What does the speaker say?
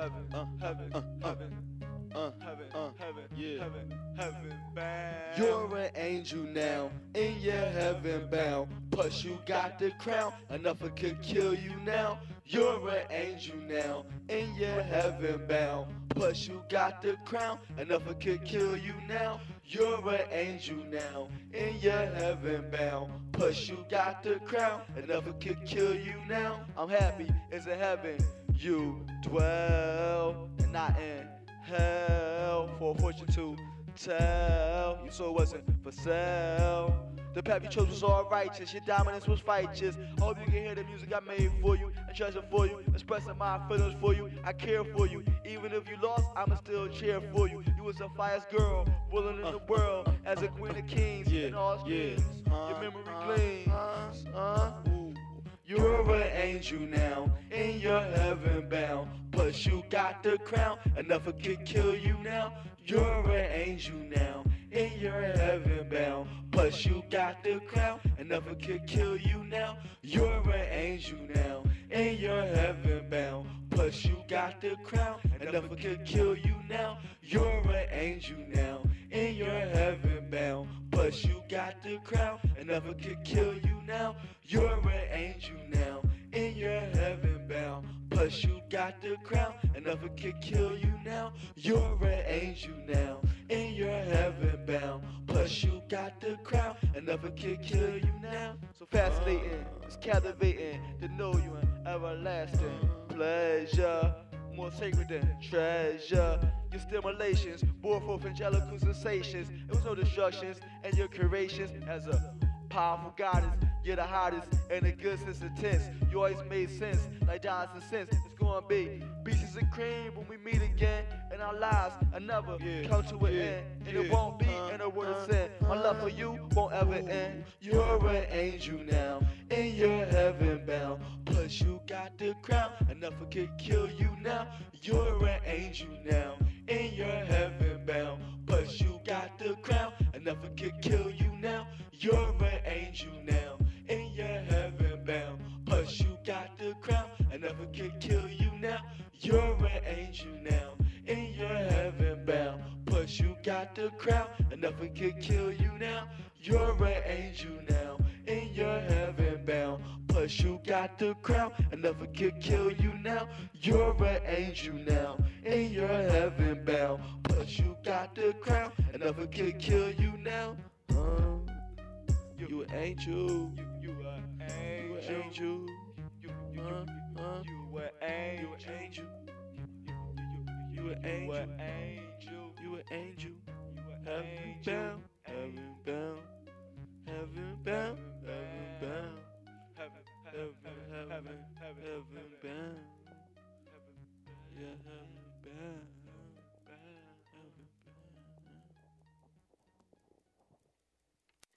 heaven, uh, heaven, uh, uh, heaven, uh, heaven, uh, heaven, yeah. heaven, heaven bound. You're an angel now, in your heaven bound. Plus you got the crown, enough it could kill you now. You're an angel now, in your heaven bound. Plus you got the crown, enough it could kill you now. You're an angel now, in your heaven bound. Plus you got the crown, enough it could kill you now. I'm happy, it's a heaven you dwell, and not in hell for fortune to tell. You so it wasn't for sale. The path you chose was all righteous, your dominance was righteous. I hope you can hear the music I made for you, and treasure for you, expressing my feelings for you. I care for you, even if you lost, I'ma still cheer for you. You was a fierce girl, ruling in the world as a queen of kings Yeah, and all yeah. schemes. Your Uh, memory uh, gleams. You're an angel now, in your heaven bound. Plus you got the crown, it could kill you now. You're an angel now, in your heaven bound. Plus you got the crown, it could kill you now. You're an angel now, in your heaven bound. Plus you got the crown, it could kill you now. You're an angel now, in your heaven bound. Plus you got the crown, enough it could kill you now. You're an angel now, Plus you got the crown, enough it could kill you now. You're an angel now, in your heaven bound. Plus you got the crown, enough it could kill you now. So fascinating, it's captivating to know you in everlasting pleasure more sacred than treasure. Your stimulations bore forth angelical sensations. It was no destructions, and your creations as a powerful goddess. You're the hottest and the good sense of tense. You always made sense, like dollars and cents. It's gonna be pieces and cream when we meet again And our lives. Another Yeah, come to an yeah, end, and it won't be Uh, in a word uh, of sin. My love for you won't ever end. You're an angel now, in your heaven bound. Plus you got the crown, enough could kill you now. You're an angel now, in your heaven bound. Plus you got the crown, enough could kill the crown, enough it could kill you now. You're an angel now, in your heaven bound. Plus you got the crown, and nothing could kill you now. You're an angel now, in your heaven bound. Plus you got the crown, and nothing could kill you now. Uh, you an angel, You, you an angel. You, you, uh, you, uh, you a you angel. an angel, You, you an you angel. you an angel. You a Heaven bound, heaven bound, heaven bound, heaven bound, Heaven, heaven, heaven, heaven, heaven, heaven, heaven bound. Yeah, heaven